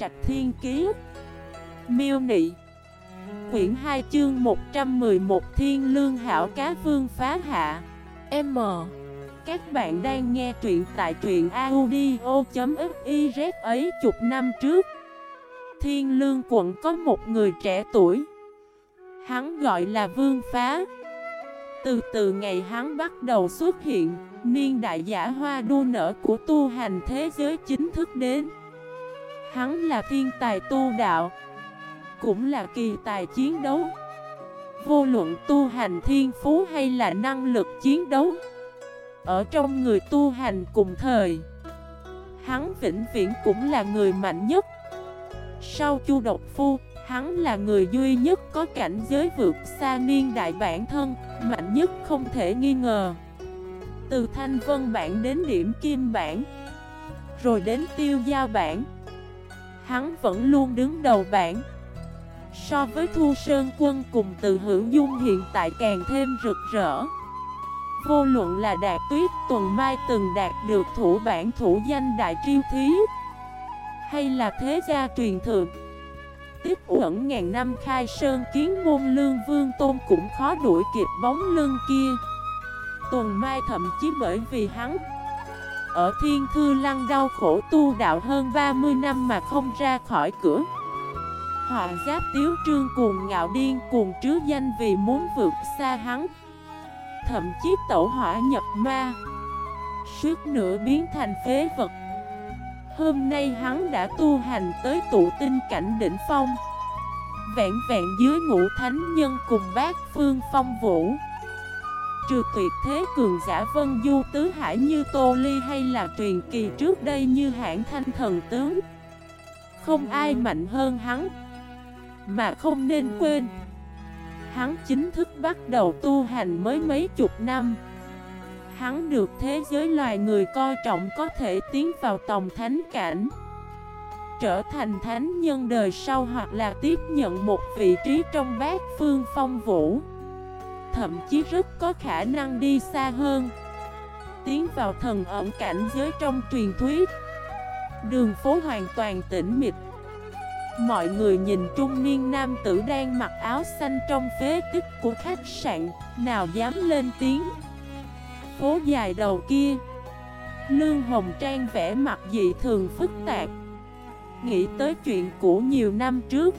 Trạch Thiên Kiế Miêu Nị. Quyển 2 chương 111 Thiên Lương Hảo Cá Vương Phá Hạ. M. Các bạn đang nghe truyện tại truyện audio.xyz ấy chục năm trước. Thiên Lương quận có một người trẻ tuổi. Hắn gọi là Vương Phá. Từ từ ngày hắn bắt đầu xuất hiện, Niên đại giả hoa đua nở của tu hành thế giới chính thức đến. Hắn là thiên tài tu đạo, Cũng là kỳ tài chiến đấu. Vô luận tu hành thiên phú hay là năng lực chiến đấu, Ở trong người tu hành cùng thời, Hắn vĩnh viễn cũng là người mạnh nhất. Sau chu độc phu, Hắn là người duy nhất có cảnh giới vượt xa niên đại bản thân, Mạnh nhất không thể nghi ngờ. Từ thanh vân bản đến điểm kim bản, Rồi đến tiêu giao bản Hắn vẫn luôn đứng đầu bảng. So với Thu Sơn Quân cùng từ hữu dung hiện tại càng thêm rực rỡ. Vô luận là Đạt Tuyết Tuần Mai từng đạt được thủ bản thủ danh Đại Triêu Thí, Hay là Thế Gia Truyền Thượng. Tiếp ẩn ngàn năm khai sơn kiến môn lương vương tôn cũng khó đuổi kịp bóng lưng kia. Tuần Mai thậm chí bởi vì hắn ở Thiên Thư Lăng đau khổ tu đạo hơn 30 năm mà không ra khỏi cửa. Họ giáp tiếu trương cuồng ngạo điên cuồng trứ danh vì muốn vượt xa hắn. Thậm chí tẩu hỏa nhập ma Suốt nửa biến thành phế vật. Hôm nay hắn đã tu hành tới tụ tinh cảnh đỉnh phong. Vẹn vẹn dưới ngũ thánh nhân cùng bát phương phong vũ. Trừ tuyệt thế cường giả vân du, tứ hải như Tô Ly hay là truyền kỳ trước đây như hãng thanh thần tướng? Không ai mạnh hơn hắn, Mà không nên quên. Hắn chính thức bắt đầu tu hành mới mấy chục năm. Hắn được thế giới loài người coi trọng có thể tiến vào tòng thánh cảnh, Trở thành thánh nhân đời sau hoặc là tiếp nhận một vị trí trong bát phương phong vũ thậm chí rất có khả năng đi xa hơn. Tiến vào thần ẩn cảnh giới trong truyền thuyết. Đường phố hoàn toàn tĩnh mịch. Mọi người nhìn trung niên nam tử đang mặc áo xanh trong phế tích của khách sạn, Nào dám lên tiếng. Phố dài đầu kia, Lương Hồng Trang vẽ mặt dị thường phức tạp. Nghĩ tới chuyện cũ nhiều năm trước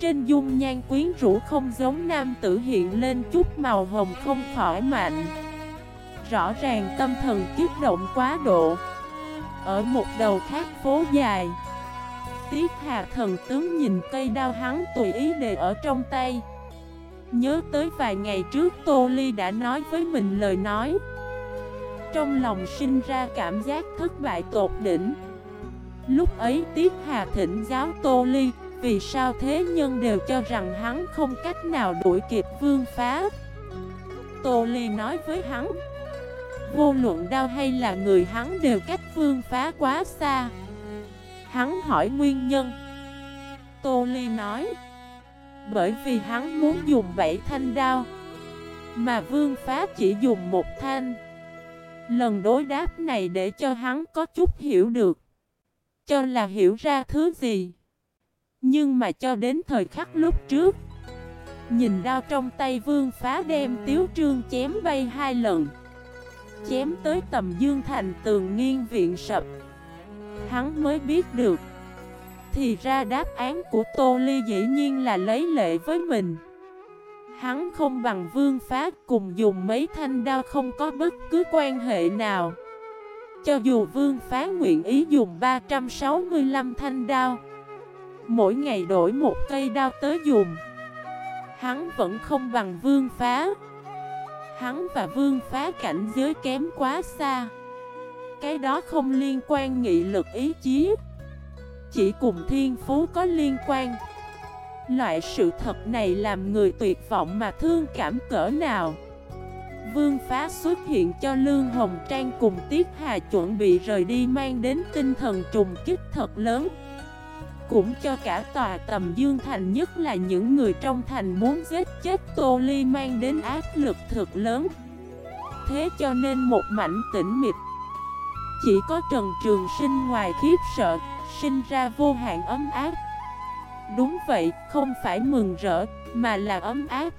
trên dung nhan quyến rũ không giống nam tử hiện lên chút màu hồng không khỏi mạnh Rõ ràng tâm thần kiếp động quá độ. Ở một đầu khác phố dài, Tiết hà thần tướng nhìn cây đao hắn tùy ý để ở trong tay. Nhớ tới vài ngày trước Tô Ly đã nói với mình lời nói. Trong lòng sinh ra cảm giác thất bại tột đỉnh. Lúc ấy Tiết Hà thỉnh giáo Tô Ly vì sao thế nhân đều cho rằng hắn không cách nào đuổi kịp vương phá? Tô Ly nói với hắn, Vô luận đau hay là người hắn đều cách vương phá quá xa. Hắn hỏi nguyên nhân. Tô Ly nói, Bởi vì hắn muốn dùng bảy thanh đao, Mà vương phá chỉ dùng một thanh. Lần đối đáp này để cho hắn có chút hiểu được. Cho là hiểu ra thứ gì? Nhưng mà cho đến thời khắc lúc trước, Nhìn đao trong tay vương phá đem tiếu trương chém bay hai lần, Chém tới tầm dương thành tường nghiêng viện sập. Hắn mới biết được, Thì ra đáp án của Tô Ly dĩ nhiên là lấy lệ với mình. Hắn không bằng vương phá cùng dùng mấy thanh đao không có bất cứ quan hệ nào. Cho dù vương phá nguyện ý dùng 365 thanh đao Mỗi ngày đổi một cây đao tới dùng Hắn vẫn không bằng vương phá. Hắn và vương phá cảnh giới kém quá xa. Cái đó không liên quan nghị lực ý chí. Chỉ cùng thiên phú có liên quan. Loại sự thật này làm người tuyệt vọng mà thương cảm cỡ nào. Vương phá xuất hiện cho Lương Hồng Trang cùng Tiết Hà chuẩn bị rời đi mang đến tinh thần trùng kích thật lớn cũng cho cả tòa tầm Dương Thành nhất là những người trong thành muốn giết chết Tô Ly mang đến áp lực thực lớn. Thế cho nên một mảnh tĩnh mịch. Chỉ có Trần Trường Sinh ngoài khiếp sợ sinh ra vô hạn ấm áp. Đúng vậy, không phải mừng rỡ, mà là ấm áp.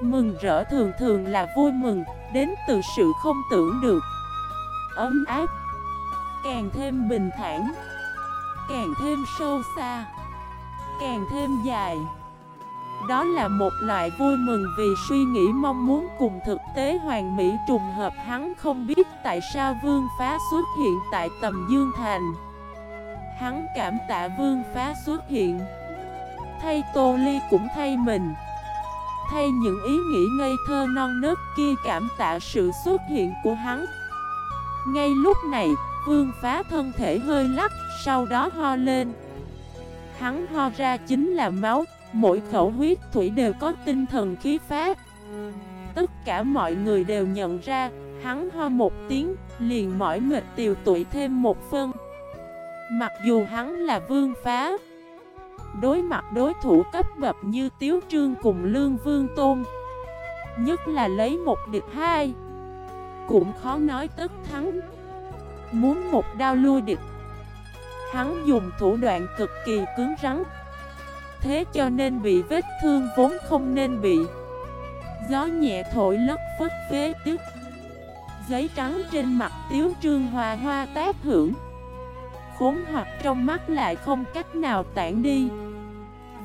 Mừng rỡ thường thường là vui mừng, đến từ sự không tưởng được. Ấm áp. Càng thêm bình thản. Càng thêm sâu xa Càng thêm dài. Đó là một loại vui mừng vì suy nghĩ mong muốn cùng thực tế hoàn mỹ trùng hợp. Hắn không biết tại sao vương phá xuất hiện tại tầm Dương Thành. Hắn cảm tạ vương phá xuất hiện. Thay Tô Ly cũng thay mình. Thay những ý nghĩ ngây thơ non nớt kia cảm tạ sự xuất hiện của hắn. Ngay lúc này, vương phá thân thể hơi lắc, sau đó ho lên. Hắn ho ra chính là máu, mỗi khẩu huyết thủy đều có tinh thần khí phát Tất cả mọi người đều nhận ra, hắn ho một tiếng, liền mỏi mệt tiều tụi thêm một phân. Mặc dù hắn là vương phá Đối mặt đối thủ cấp bậc như Tiếu Trương cùng Lương Vương Tôn Nhất là lấy một địch hai Cũng khó nói tất thắng. Muốn một đao lui địch. Hắn dùng thủ đoạn cực kỳ cứng rắn. Thế cho nên bị vết thương vốn không nên bị. Gió nhẹ thổi lất phất phế tức. Giấy trắng trên mặt Tiếu Trương hòa hoa tác hưởng. Khốn hoặc trong mắt lại không cách nào tản đi.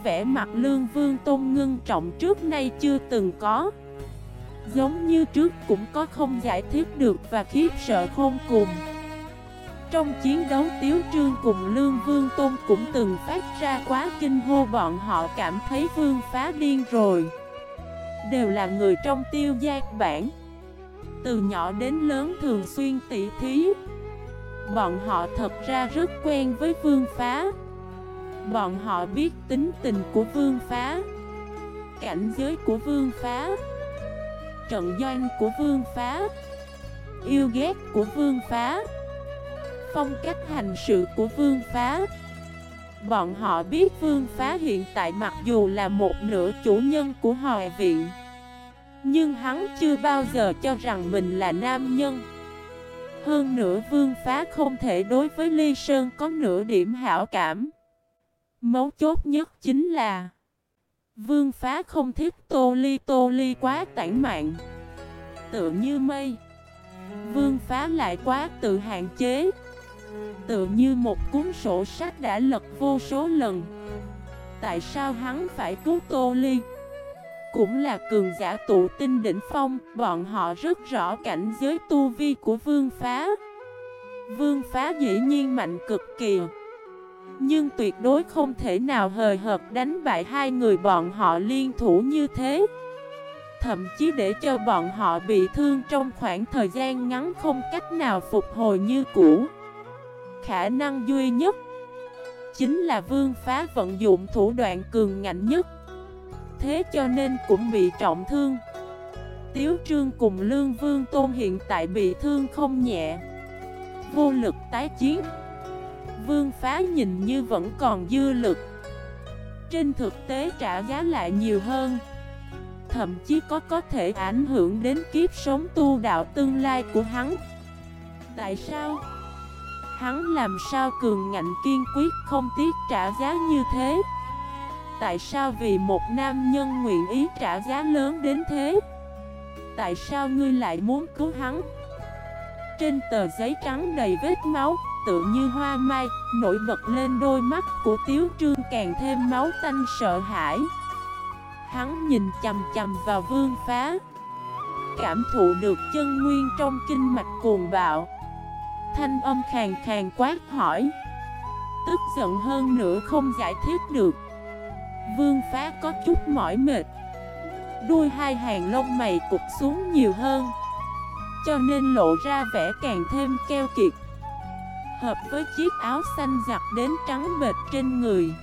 Vẻ mặt lương vương tôn ngưng trọng trước nay chưa từng có. Giống như trước cũng có không giải thích được và khiếp sợ khôn cùng. Trong chiến đấu, Tiếu Trương cùng Lương Vương Tôn cũng từng phát ra quá kinh hô, bọn họ cảm thấy vương phá điên rồi. Đều là người trong tiêu giác bản. Từ nhỏ đến lớn thường xuyên tỉ thí. Bọn họ thật ra rất quen với vương phá. Bọn họ biết tính tình của vương phá, Cảnh giới của vương phá, Trận doanh của vương phá, Yêu ghét của vương phá. Phong cách hành sự của vương phá. Bọn họ biết vương phá hiện tại mặc dù là một nửa chủ nhân của hòa viện, Nhưng hắn chưa bao giờ cho rằng mình là nam nhân. Hơn nữa vương phá không thể đối với Ly Sơn có nửa điểm hảo cảm. Mấu chốt nhất chính là, Vương phá không thích Tô Ly Tô Ly quá tản mạn. Tựa như mây, Vương phá lại quá tự hạn chế. Tự như một cuốn sổ sách đã lật vô số lần Tại sao hắn phải cứu Tô Ly cũng là cường giả tụ tinh đỉnh phong, bọn họ rất rõ cảnh giới tu vi của vương phá. Vương phá dĩ nhiên mạnh cực kỳ, nhưng tuyệt đối không thể nào hời hợt đánh bại hai người bọn họ liên thủ như thế. Thậm chí để cho bọn họ bị thương trong khoảng thời gian ngắn không cách nào phục hồi như cũ. Khả năng duy nhất chính là vương phá vận dụng thủ đoạn cường ngạnh nhất. Thế cho nên cũng bị trọng thương. Tiếu Trương cùng Lương Vương Tôn hiện tại bị thương không nhẹ. Vô lực tái chiến. Vương Phá nhìn như vẫn còn dư lực. Trên thực tế trả giá lại nhiều hơn. Thậm chí có có thể ảnh hưởng đến kiếp sống tu đạo tương lai của hắn. Tại sao? Hắn làm sao cường ngạnh kiên quyết không tiếc trả giá như thế? Tại sao vì một nam nhân nguyện ý trả giá lớn đến thế? Tại sao ngươi lại muốn cứu hắn? Trên tờ giấy trắng đầy vết máu, tự như hoa mai, nổi bật lên đôi mắt của Tiếu Trương càng thêm máu tanh sợ hãi. Hắn nhìn chầm chầm vào vương phá, cảm thụ được chân nguyên trong kinh mạch cuồng bạo. Thanh âm khàn khàn quát hỏi, tức giận hơn nữa không giải thích được. Vương phá có chút mỏi mệt. Đuôi hai hàng lông mày cục xuống nhiều hơn. Cho nên lộ ra vẻ càng thêm keo kiệt. Hợp với chiếc áo xanh giặt đến trắng bệt trên người.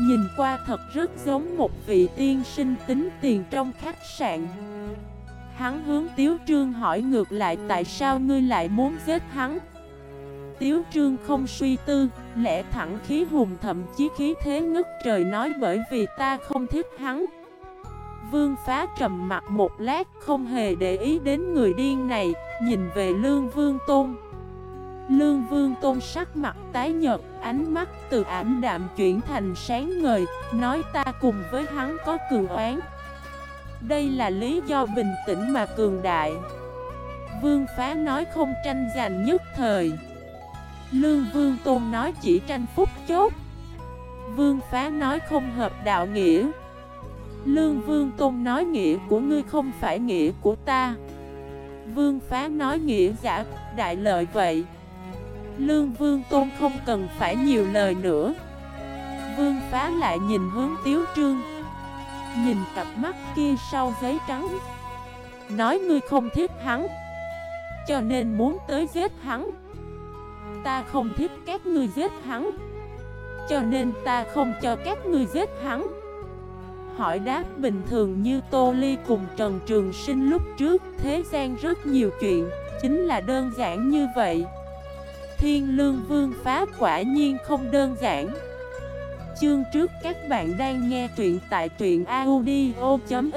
Nhìn qua thật rất giống một vị tiên sinh tính tiền trong khách sạn. Hắn hướng Tiếu Trương hỏi ngược lại tại sao ngươi lại muốn giết hắn Tiếu trương không suy tư, lẽ thẳng khí hùng thậm chí khí thế ngất trời nói bởi vì ta không thích hắn. Vương phá trầm mặt một lát không hề để ý đến người điên này, nhìn về Lương Vương Tôn. Lương Vương Tôn sắc mặt tái nhợt, Ánh mắt từ ảm đạm chuyển thành sáng ngời Nói ta cùng với hắn có cường oán đây là lý do bình tĩnh mà cường đại. Vương phá nói không tranh giành nhất thời. Lương Vương Tôn nói chỉ tranh phúc chốt Vương phá nói không hợp đạo nghĩa. Lương Vương Tôn nói nghĩa của ngươi không phải nghĩa của ta. Vương phá nói nghĩa giả đại lợi vậy. Lương Vương Tôn không cần phải nhiều lời nữa. Vương phá lại nhìn hướng Tiếu Trương. Nhìn cặp mắt kia sau giấy trắng. Nói ngươi không thích hắn. Cho nên muốn tới giết hắn. Ta không thích các ngươi giết hắn. Cho nên ta không cho các ngươi giết hắn. Hỏi đáp bình thường như Tô Ly cùng Trần Trường Sinh lúc trước, Thế gian rất nhiều chuyện, Chính là đơn giản như vậy. Thiên Lương Vương phá quả nhiên không đơn giản. Chương trước các bạn đang nghe truyện tại truyện audio.fif